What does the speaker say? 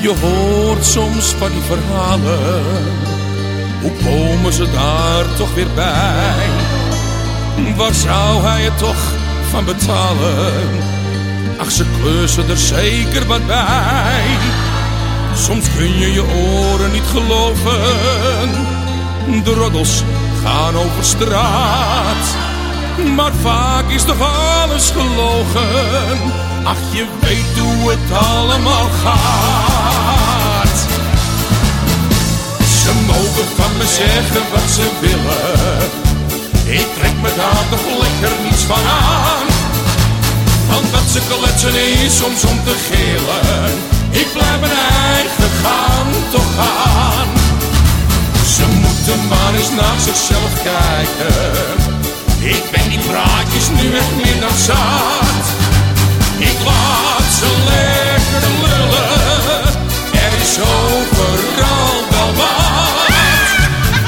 Je hoort soms van die verhalen. Hoe komen ze daar toch weer bij? Waar zou hij het toch van betalen? Ach, ze kleuzen er zeker wat bij. Soms kun je je oren niet geloven. De roddels gaan over straat. Maar vaak is toch alles gelogen. Ach, je weet hoe het allemaal gaat. Zeggen wat ze willen. Ik trek me daar toch lekker niets van aan. Want wat ze kletsen is soms om te gillen. Ik blijf mijn eigen gaan, toch gaan. Ze moeten maar eens naar zichzelf kijken. Ik ben die praatjes nu echt meer dan zat.